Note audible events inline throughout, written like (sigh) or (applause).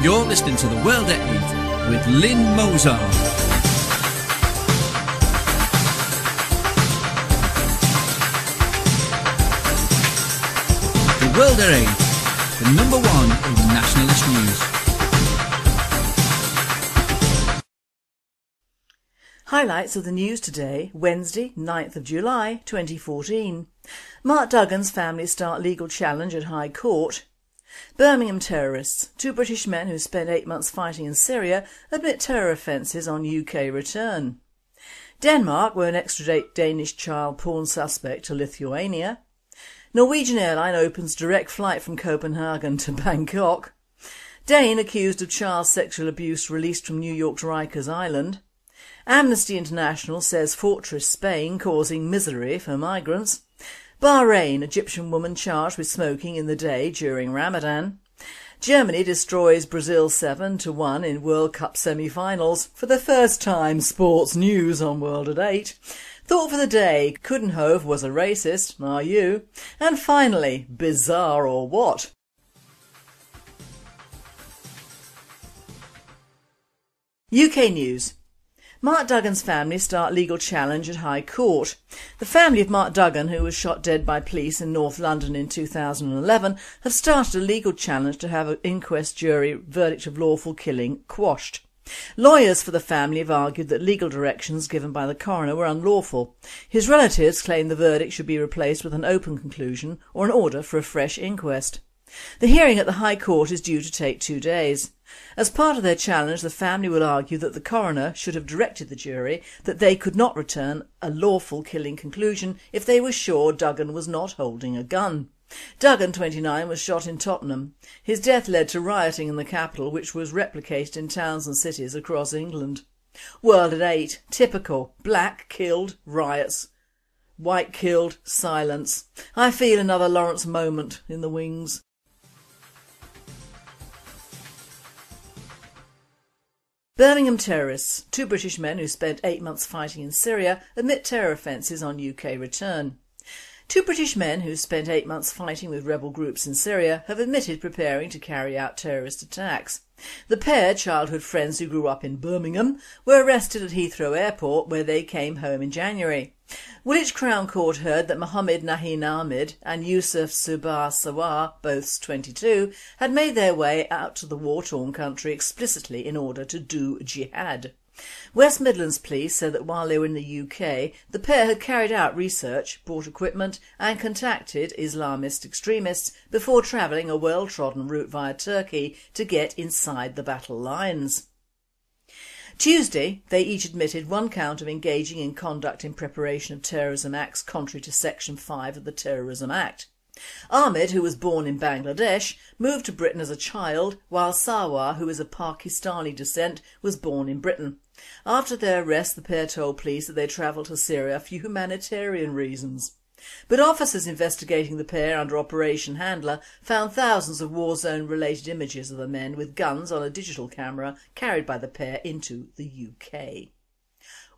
You're listening to The World at 8 with Lynne Mozar. The World at 8, the number one in nationalist news. Highlights of the news today, Wednesday, 9th of July 2014. Mark Duggan's family start legal challenge at High Court. Birmingham terrorists. Two British men who spent eight months fighting in Syria admit terror offences on UK return. Denmark won't extradite Danish child porn suspect to Lithuania. Norwegian airline opens direct flight from Copenhagen to (laughs) Bangkok. Dane accused of child sexual abuse released from New York's Rikers Island. Amnesty International says fortress Spain causing misery for migrants. Bahrain, Egyptian woman charged with smoking in the day during Ramadan. Germany destroys Brazil 7 to 1 in World Cup semi-finals for the first time sports news on World at 8. Thought for the day, Coudenhove was a racist, are you? And finally, bizarre or what? UK News Mark Duggan's family start legal challenge at High Court. The family of Mark Duggan, who was shot dead by police in North London in 2011, have started a legal challenge to have an inquest jury verdict of lawful killing quashed. Lawyers for the family have argued that legal directions given by the coroner were unlawful. His relatives claim the verdict should be replaced with an open conclusion or an order for a fresh inquest. The hearing at the High Court is due to take two days. As part of their challenge the family will argue that the coroner should have directed the jury that they could not return a lawful killing conclusion if they were sure Duggan was not holding a gun. Duggan, 29, was shot in Tottenham. His death led to rioting in the capital which was replicated in towns and cities across England. World at 8. Typical. Black killed. Riots. White killed. Silence. I feel another Lawrence moment in the wings. Birmingham terrorists. Two British men who spent eight months fighting in Syria admit terror offences on UK return. Two British men who spent eight months fighting with rebel groups in Syria have admitted preparing to carry out terrorist attacks. The pair, childhood friends who grew up in Birmingham, were arrested at Heathrow Airport where they came home in January. Woolwich Crown Court heard that Mohammed Nahin Ahmed and Yusuf Subah Sawar, both 22, had made their way out to the war-torn country explicitly in order to do jihad. West Midlands Police said that while they were in the UK, the pair had carried out research, bought equipment and contacted Islamist extremists before travelling a well-trodden route via Turkey to get inside the battle lines. Tuesday, they each admitted one count of engaging in conduct in preparation of terrorism acts contrary to Section 5 of the Terrorism Act. Ahmed, who was born in Bangladesh, moved to Britain as a child, while Sawar, who is of Pakistani descent, was born in Britain. After their arrest, the pair told police that they travelled to Syria for humanitarian reasons. But officers investigating the pair under Operation Handler found thousands of war zone related images of the men with guns on a digital camera carried by the pair into the UK.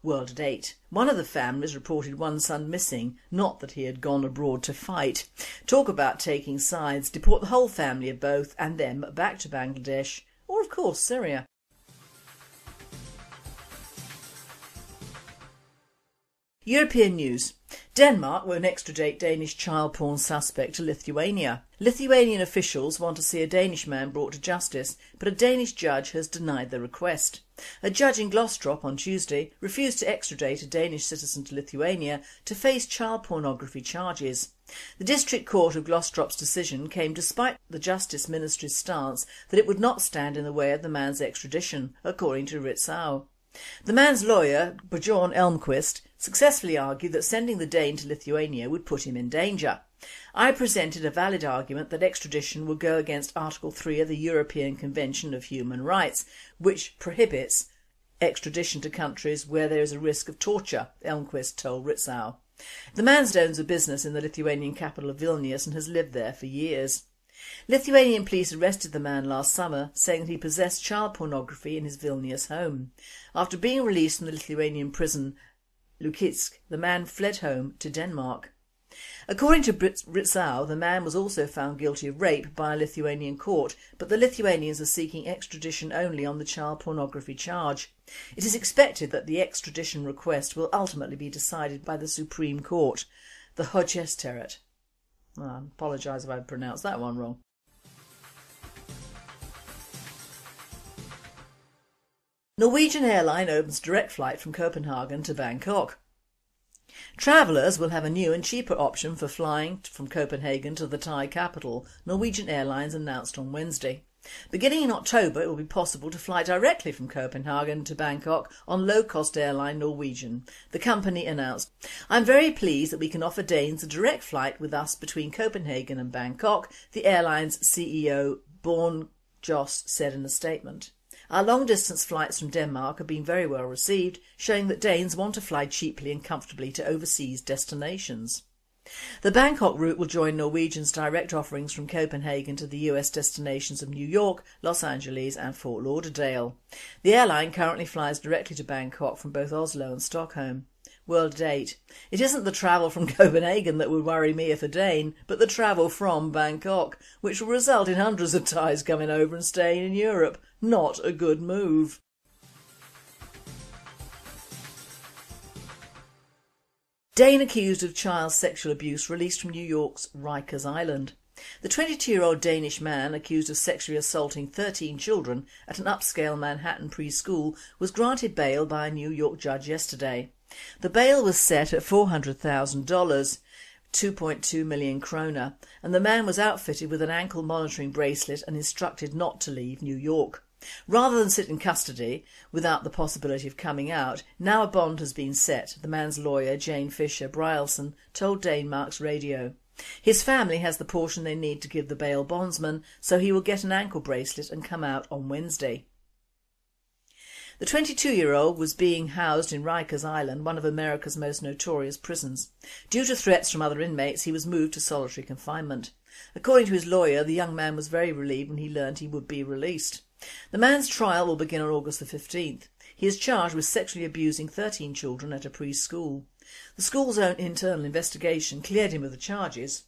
World at 8. One of the families reported one son missing, not that he had gone abroad to fight. Talk about taking sides, deport the whole family of both and them back to Bangladesh, or of course Syria. European news. Denmark won't extradite Danish child porn suspect to Lithuania. Lithuanian officials want to see a Danish man brought to justice, but a Danish judge has denied the request. A judge in Glostrup on Tuesday refused to extradite a Danish citizen to Lithuania to face child pornography charges. The District Court of Glostrup's decision came despite the Justice Ministry's stance that it would not stand in the way of the man's extradition, according to Ritzau. The man's lawyer, Bjorn Elmquist, successfully argued that sending the Dane to Lithuania would put him in danger. I presented a valid argument that extradition would go against Article 3 of the European Convention of Human Rights, which prohibits extradition to countries where there is a risk of torture, Elmquist told Ritzau. The man owns a business in the Lithuanian capital of Vilnius and has lived there for years. Lithuanian police arrested the man last summer, saying that he possessed child pornography in his Vilnius home. After being released from the Lithuanian prison Lukiškės, the man fled home to Denmark. According to Ritzau, the man was also found guilty of rape by a Lithuanian court, but the Lithuanians are seeking extradition only on the child pornography charge. It is expected that the extradition request will ultimately be decided by the Supreme Court, the Højesteret. Oh, ah, I apologise if I pronounced that one wrong. Norwegian airline opens direct flight from Copenhagen to Bangkok. Travellers will have a new and cheaper option for flying from Copenhagen to the Thai capital, Norwegian Airlines announced on Wednesday. Beginning in October it will be possible to fly directly from Copenhagen to Bangkok on low-cost airline Norwegian, the company announced. I'm very pleased that we can offer Danes a direct flight with us between Copenhagen and Bangkok, the airline's CEO Bjorn Kjos said in a statement. Our long distance flights from Denmark have been very well received, showing that Danes want to fly cheaply and comfortably to overseas destinations. The Bangkok route will join Norwegian's direct offerings from Copenhagen to the US destinations of New York, Los Angeles and Fort Lauderdale. The airline currently flies directly to Bangkok from both Oslo and Stockholm. World at 8. It isn't the travel from (laughs) Copenhagen that would worry me if a Dane, but the travel from Bangkok, which will result in hundreds of Thais coming over and staying in Europe. Not a good move. Dane accused of child sexual abuse released from New York's Rikers Island. The 22-year-old Danish man accused of sexually assaulting 13 children at an upscale Manhattan preschool was granted bail by a New York judge yesterday. The bail was set at $400,000 2.2 million kroner and the man was outfitted with an ankle monitoring bracelet and instructed not to leave New York. Rather than sit in custody without the possibility of coming out, now a bond has been set, the man's lawyer Jane Fisher Bryelson told Danmarks Radio. His family has the portion they need to give the bail bondsman so he will get an ankle bracelet and come out on Wednesday. The 22-year-old was being housed in Rikers Island, one of America's most notorious prisons. Due to threats from other inmates, he was moved to solitary confinement. According to his lawyer, the young man was very relieved when he learned he would be released. The man's trial will begin on August the 15th. He is charged with sexually abusing 13 children at a preschool. The school's own internal investigation cleared him of the charges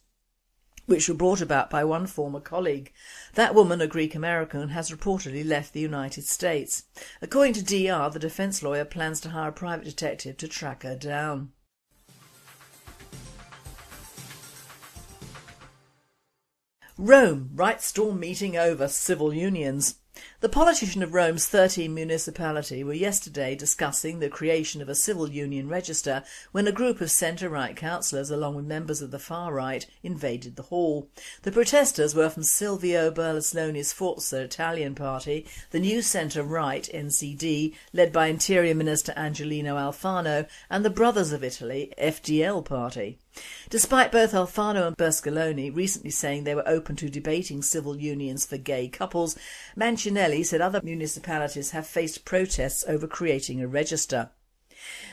which were brought about by one former colleague. That woman, a Greek American, has reportedly left the United States. According to DR, the defence lawyer plans to hire a private detective to track her down. Rome, right storm meeting over, civil unions. The politicians of Rome's 13 municipality were yesterday discussing the creation of a civil union register when a group of centre-right councillors along with members of the far right invaded the hall. The protesters were from Silvio Berlusconi's Forza Italian party, the new centre-right NCD led by Interior Minister Angelino Alfano and the Brothers of Italy FDL party. Despite both Alfano and Berlusconi recently saying they were open to debating civil unions for gay couples, Mancinelli said other municipalities have faced protests over creating a register.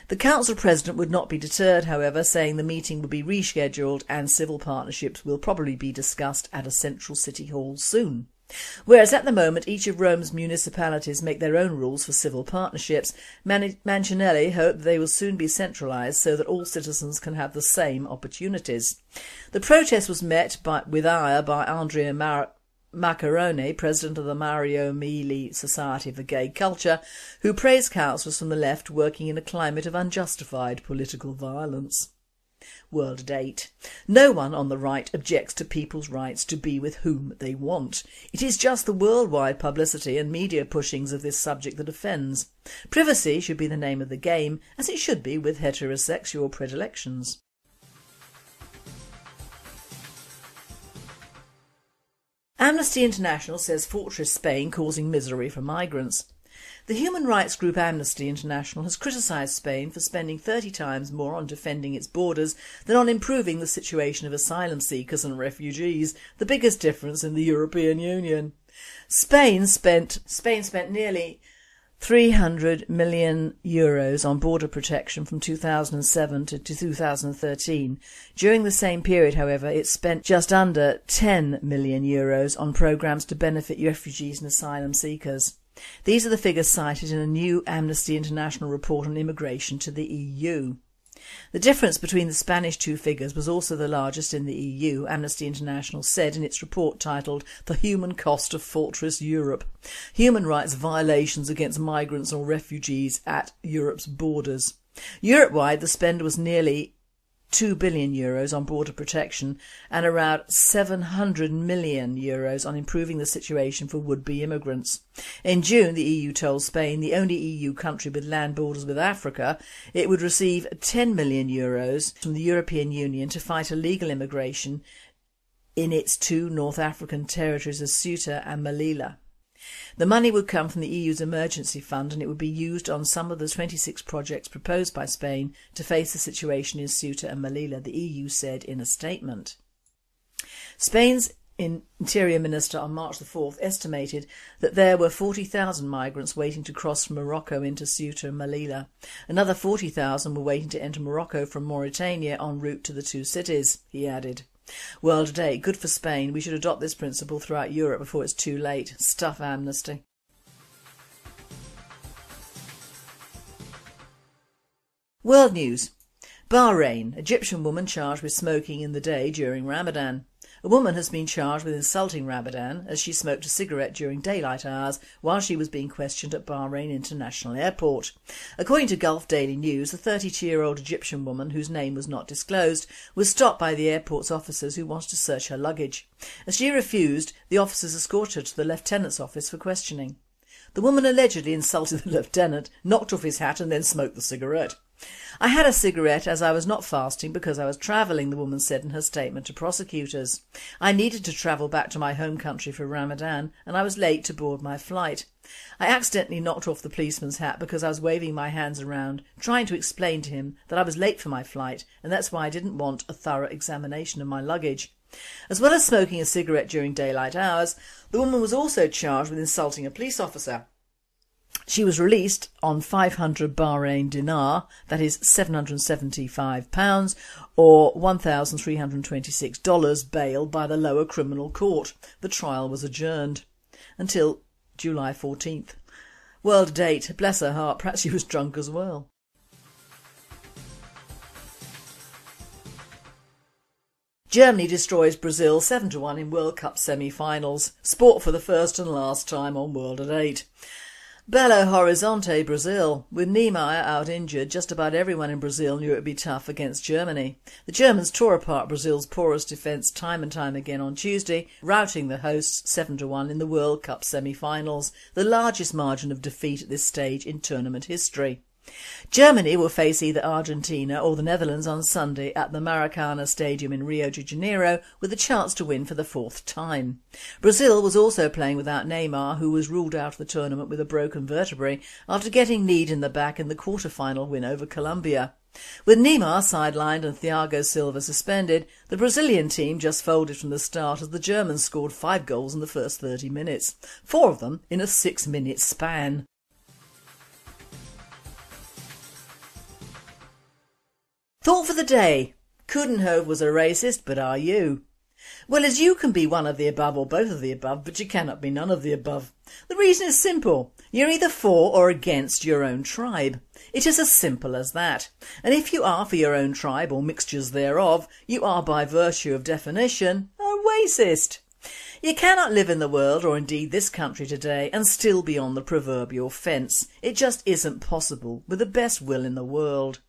The council president would not be deterred however, saying the meeting would be rescheduled and civil partnerships will probably be discussed at a central city hall soon. Whereas at the moment each of Rome's municipalities make their own rules for civil partnerships, Man Mancinelli hope they will soon be centralised so that all citizens can have the same opportunities. The protest was met by, with ire by Andrea Mar Maccarone, president of the Mario Mieli Society for Gay Culture, who praised councillors from the left working in a climate of unjustified political violence. World at 8. No one on the right objects to people's rights to be with whom they want. It is just the worldwide publicity and media pushings of this subject that offends. Privacy should be the name of the game, as it should be with heterosexual predilections. Amnesty International says fortress Spain causing misery for migrants. The human rights group Amnesty International has criticised Spain for spending 30 times more on defending its borders than on improving the situation of asylum seekers and refugees, the biggest difference in the European Union. Spain spent, Spain spent nearly 300 million euros on border protection from 2007 to 2013. During the same period, however, it spent just under 10 million euros on programmes to benefit refugees and asylum seekers. These are the figures cited in a new Amnesty International report on immigration to the EU. The difference between the Spanish two figures was also the largest in the EU, Amnesty International said in its report titled The Human Cost of Fortress Europe. Human rights violations against migrants or refugees at Europe's borders. Europe-wide the spend was nearly 2 billion euros on border protection and around 700 million euros on improving the situation for would-be immigrants. In June, the EU told Spain, the only EU country with land borders with Africa, it would receive 10 million euros from the European Union to fight illegal immigration in its two North African territories of Ceuta and Melilla. The money would come from the EU's emergency fund and it would be used on some of the 26 projects proposed by Spain to face the situation in Ceuta and Melilla, the EU said in a statement. Spain's Interior Minister on March the 4th estimated that there were 40,000 migrants waiting to cross from Morocco into Ceuta and Melilla. Another 40,000 were waiting to enter Morocco from Mauritania en route to the two cities, he added. World Today, good for Spain. We should adopt this principle throughout Europe before it's too late. Stuff amnesty. World News Bahrain, Egyptian woman charged with smoking in the day during Ramadan. A woman has been charged with insulting Ramadan as she smoked a cigarette during daylight hours while she was being questioned at Bahrain International Airport. According to Gulf Daily News, the 32-year-old Egyptian woman, whose name was not disclosed, was stopped by the airport's officers who wanted to search her luggage. As she refused, the officers escorted her to the lieutenant's office for questioning. The woman allegedly insulted the (laughs) lieutenant, knocked off his hat and then smoked the cigarette. I had a cigarette as I was not fasting because I was travelling, the woman said in her statement to prosecutors. I needed to travel back to my home country for Ramadan and I was late to board my flight. I accidentally knocked off the policeman's hat because I was waving my hands around, trying to explain to him that I was late for my flight and that's why I didn't want a thorough examination of my luggage. As well as smoking a cigarette during daylight hours, the woman was also charged with insulting a police officer. She was released on 500 Bahrain dinar, that is £775 or $1,326 bail by the lower criminal court. The trial was adjourned until July 14th. World at 8, bless her heart, perhaps she was drunk as well. Germany destroys Brazil 7-1 in World Cup semi-finals. Sport for the first and last time on World at 8. Belo Horizonte, Brazil. With Neymar out injured, just about everyone in Brazil knew it would be tough against Germany. The Germans tore apart Brazil's porous defence time and time again on Tuesday, routing the hosts 7-1 in the World Cup semi-finals, the largest margin of defeat at this stage in tournament history. Germany will face either Argentina or the Netherlands on Sunday at the Maracana Stadium in Rio de Janeiro with a chance to win for the fourth time. Brazil was also playing without Neymar who was ruled out of the tournament with a broken vertebrae after getting kneed in the back in the quarter-final win over Colombia. With Neymar sidelined and Thiago Silva suspended, the Brazilian team just folded from the start as the Germans scored five goals in the first 30 minutes, four of them in a six-minute span. Thought for the day. Coudenhove was a racist, but are you? Well, as you can be one of the above or both of the above, but you cannot be none of the above. The reason is simple. You're either for or against your own tribe. It is as simple as that. And if you are for your own tribe or mixtures thereof, you are by virtue of definition a racist. You cannot live in the world, or indeed this country today, and still be on the proverbial fence. It just isn't possible, with the best will in the world.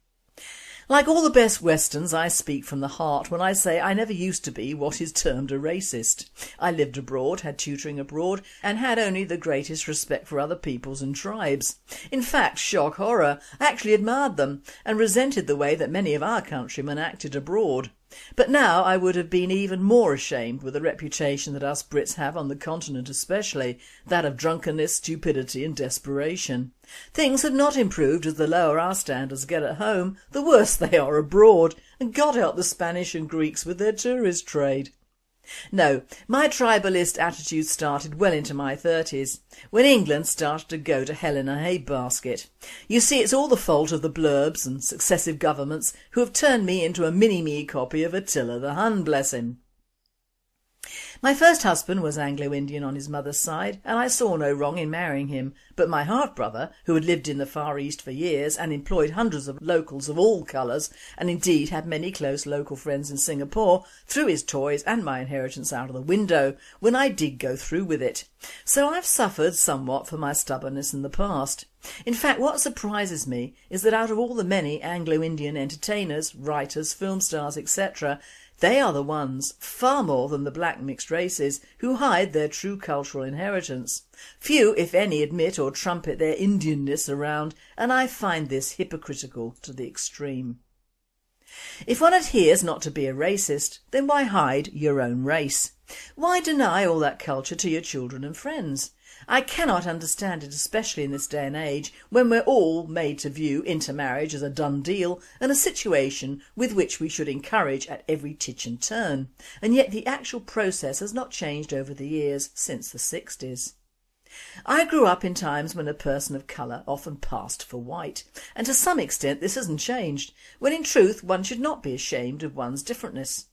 Like all the best westerns I speak from the heart when I say I never used to be what is termed a racist. I lived abroad, had tutoring abroad and had only the greatest respect for other peoples and tribes. In fact, shock horror, I actually admired them and resented the way that many of our countrymen acted abroad. But now I would have been even more ashamed with the reputation that us Brits have on the continent especially, that of drunkenness, stupidity and desperation. Things have not improved as the lower our standards get at home, the worse they are abroad, and God help the Spanish and Greeks with their tourist trade. No, my tribalist attitude started well into my thirties, when England started to go to hell in a hay basket. You see it's all the fault of the blurbs and successive governments who have turned me into a mini-me copy of Attila the Hun, bless him. My first husband was Anglo-Indian on his mother's side and I saw no wrong in marrying him, but my half-brother, who had lived in the Far East for years and employed hundreds of locals of all colours and indeed had many close local friends in Singapore, threw his toys and my inheritance out of the window when I did go through with it. So I've suffered somewhat for my stubbornness in the past. In fact what surprises me is that out of all the many Anglo-Indian entertainers, writers, film stars etc they are the ones, far more than the black mixed races, who hide their true cultural inheritance. Few, if any, admit or trumpet their Indianness around and I find this hypocritical to the extreme. If one adheres not to be a racist, then why hide your own race? Why deny all that culture to your children and friends? I cannot understand it especially in this day and age when we're all made to view intermarriage as a done deal and a situation with which we should encourage at every titch and turn and yet the actual process has not changed over the years since the 60s. I grew up in times when a person of colour often passed for white and to some extent this hasn't changed when in truth one should not be ashamed of one's differentness.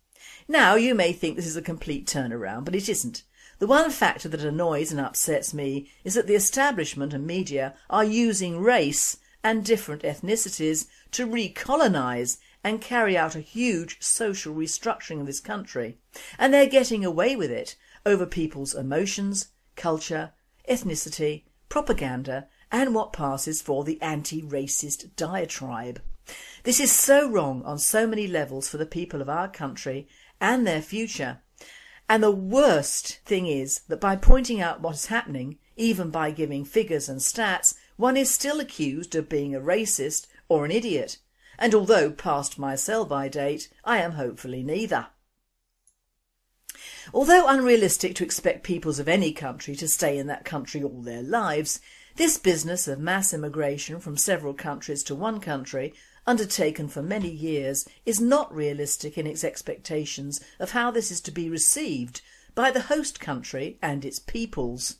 Now you may think this is a complete turnaround but it isn't the one factor that annoys and upsets me is that the establishment and media are using race and different ethnicities to recolonise and carry out a huge social restructuring of this country and they're getting away with it over people's emotions, culture, ethnicity, propaganda and what passes for the anti-racist diatribe. This is so wrong on so many levels for the people of our country and their future and the worst thing is that by pointing out what is happening, even by giving figures and stats, one is still accused of being a racist or an idiot. And although past my sell-by date, I am hopefully neither. Although unrealistic to expect peoples of any country to stay in that country all their lives, this business of mass immigration from several countries to one country undertaken for many years, is not realistic in its expectations of how this is to be received by the host country and its peoples.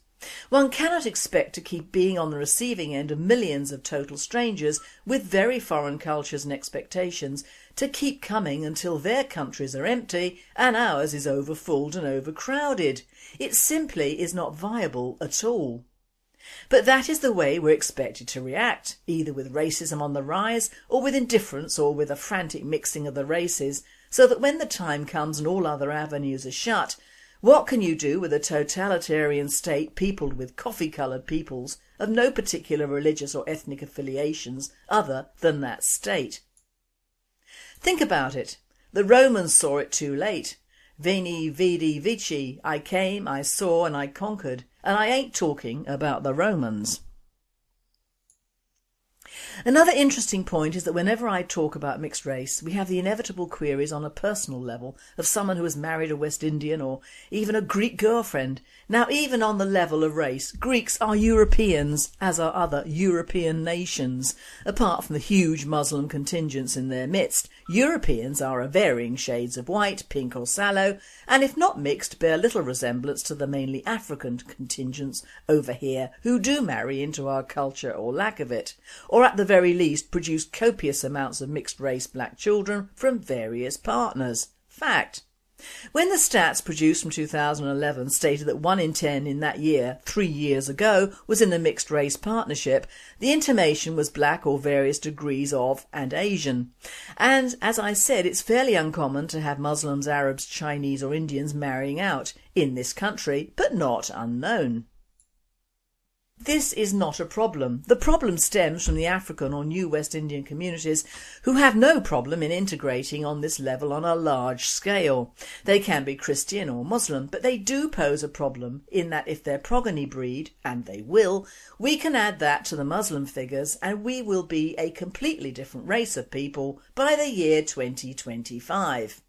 One cannot expect to keep being on the receiving end of millions of total strangers with very foreign cultures and expectations to keep coming until their countries are empty and ours is overfulled and overcrowded. It simply is not viable at all. But that is the way we're expected to react, either with racism on the rise or with indifference or with a frantic mixing of the races, so that when the time comes and all other avenues are shut, what can you do with a totalitarian state peopled with coffee-coloured peoples of no particular religious or ethnic affiliations other than that state? Think about it. The Romans saw it too late. Veni vidi vici, I came, I saw and I conquered. And I ain't talking about the Romans. Another interesting point is that whenever I talk about mixed race, we have the inevitable queries on a personal level of someone who has married a West Indian or even a Greek girlfriend. Now even on the level of race, Greeks are Europeans, as are other European nations. Apart from the huge Muslim contingents in their midst, Europeans are of varying shades of white, pink or sallow, and if not mixed bear little resemblance to the mainly African contingents over here who do marry into our culture or lack of it, or at the very least produce copious amounts of mixed race black children from various partners. Fact. When the stats produced from 2011 stated that 1 in 10 in that year, three years ago, was in a mixed race partnership, the intimation was black or various degrees of and Asian. And as I said, it's fairly uncommon to have Muslims, Arabs, Chinese or Indians marrying out in this country, but not unknown. This is not a problem. The problem stems from the African or new West Indian communities who have no problem in integrating on this level on a large scale. They can be Christian or Muslim, but they do pose a problem in that if their progeny breed, and they will, we can add that to the Muslim figures and we will be a completely different race of people by the year 2025.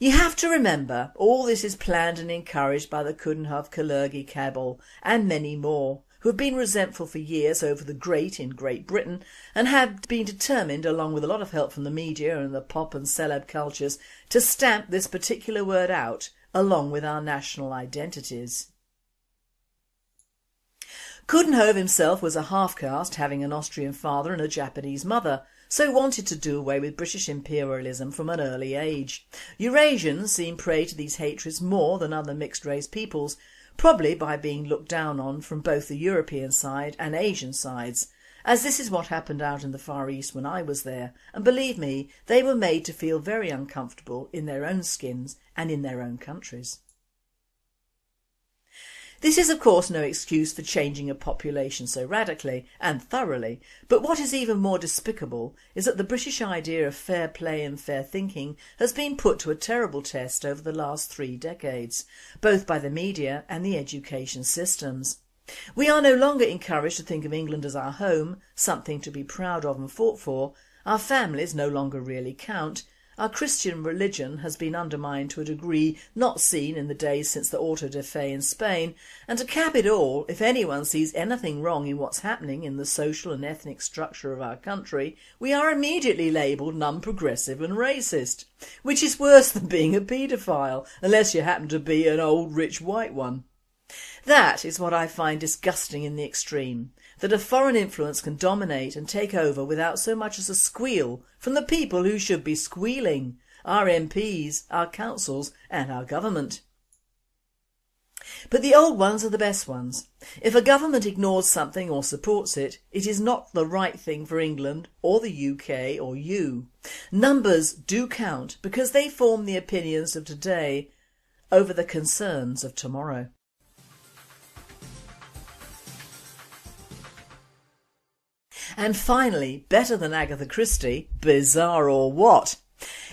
You have to remember all this is planned and encouraged by the Coudenhove Kalergi cabal and many more who have been resentful for years over the great in Great Britain and have been determined along with a lot of help from the media and the pop and celeb cultures to stamp this particular word out along with our national identities. Coudenhove himself was a half-caste having an Austrian father and a Japanese mother so wanted to do away with British imperialism from an early age. Eurasians seem prey to these hatreds more than other mixed race peoples, probably by being looked down on from both the European side and Asian sides, as this is what happened out in the Far East when I was there and believe me they were made to feel very uncomfortable in their own skins and in their own countries. This is of course no excuse for changing a population so radically and thoroughly, but what is even more despicable is that the British idea of fair play and fair thinking has been put to a terrible test over the last three decades, both by the media and the education systems. We are no longer encouraged to think of England as our home, something to be proud of and fought for, our families no longer really count our Christian religion has been undermined to a degree not seen in the days since the auto de fe in Spain and to cap it all, if anyone sees anything wrong in what's happening in the social and ethnic structure of our country, we are immediately labelled non-progressive and racist, which is worse than being a paedophile, unless you happen to be an old rich white one. That is what I find disgusting in the extreme, that a foreign influence can dominate and take over without so much as a squeal from the people who should be squealing, our MPs, our councils and our government. But the old ones are the best ones. If a government ignores something or supports it, it is not the right thing for England or the UK or you. Numbers do count because they form the opinions of today over the concerns of tomorrow. And finally, better than Agatha Christie, bizarre or what?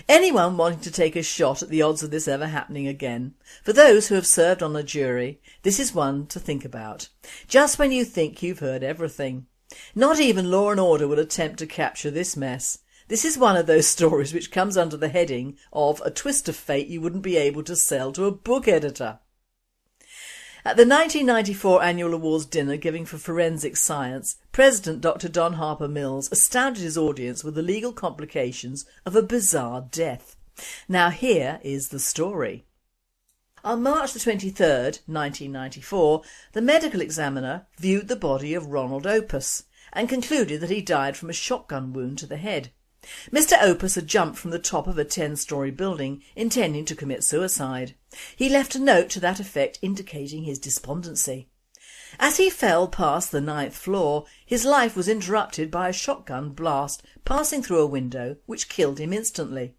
Anyone wanting to take a shot at the odds of this ever happening again? For those who have served on a jury, this is one to think about. Just when you think you've heard everything. Not even Law and Order would attempt to capture this mess. This is one of those (laughs) stories which comes under the heading of a twist of fate you wouldn't be able to sell to a book editor. At the 1994 annual awards dinner giving for forensic science, President Dr Don Harper Mills astounded his audience with the legal complications of a bizarre death. Now here is the story. On March the 23rd, 1994, the medical examiner viewed the body of Ronald Opus and concluded that he died from a shotgun wound to the head. Mr Opus had jumped from the top of a 10-storey building intending to commit suicide. He left a note to that effect indicating his despondency. As he fell past the ninth floor, his life was interrupted by a shotgun blast passing through a window which killed him instantly.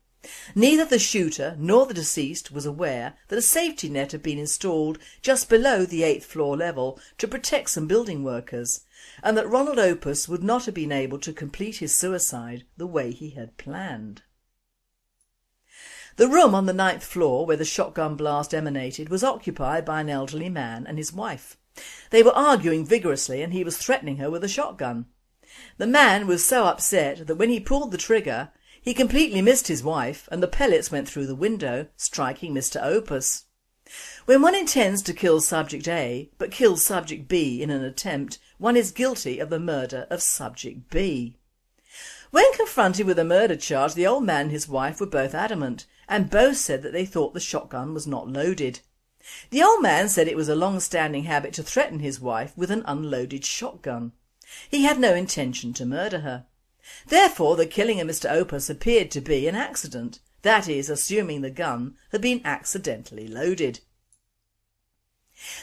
Neither the shooter nor the deceased was aware that a safety net had been installed just below the eighth floor level to protect some building workers and that Ronald Opus would not have been able to complete his suicide the way he had planned. The room on the ninth floor where the shotgun blast emanated was occupied by an elderly man and his wife. They were arguing vigorously and he was threatening her with a shotgun. The man was so upset that when he pulled the trigger he completely missed his wife and the pellets went through the window, striking Mr Opus. When one intends to kill subject A but kills subject B in an attempt, one is guilty of the murder of subject B. When confronted with a murder charge the old man and his wife were both adamant and both said that they thought the shotgun was not loaded. The old man said it was a long-standing habit to threaten his wife with an unloaded shotgun. He had no intention to murder her. Therefore the killing of Mr Opus appeared to be an accident, that is assuming the gun had been accidentally loaded.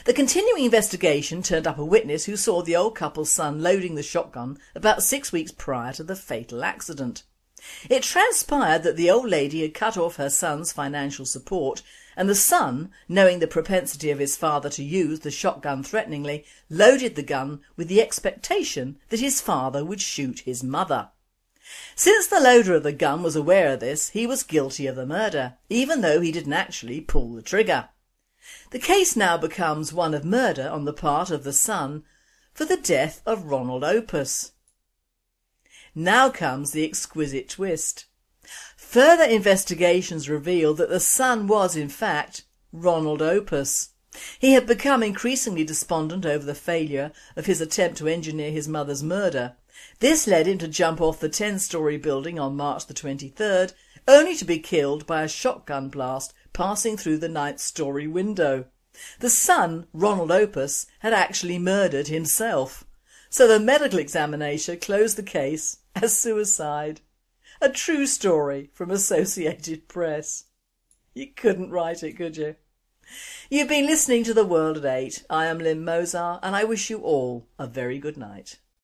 The continuing investigation turned up a witness who saw the old couple's son loading the shotgun about six weeks prior to the fatal accident. It transpired that the old lady had cut off her son's financial support and the son, knowing the propensity of his father to use the shotgun threateningly, loaded the gun with the expectation that his father would shoot his mother. Since the loader of the gun was aware of this, he was guilty of the murder, even though he didn't actually pull the trigger. The case now becomes one of murder on the part of the son for the death of Ronald Opus. Now comes the exquisite twist. Further investigations reveal that the son was in fact Ronald Opus. He had become increasingly despondent over the failure of his attempt to engineer his mother's murder. This led him to jump off the 10-storey building on March the 23rd, only to be killed by a shotgun blast passing through the ninth storey window. The son, Ronald Opus, had actually murdered himself, so the medical examination closed the case as suicide. A true story from Associated Press. You couldn't write it, could you? You've been listening to The World at 8. I am Lynne Mozar and I wish you all a very good night.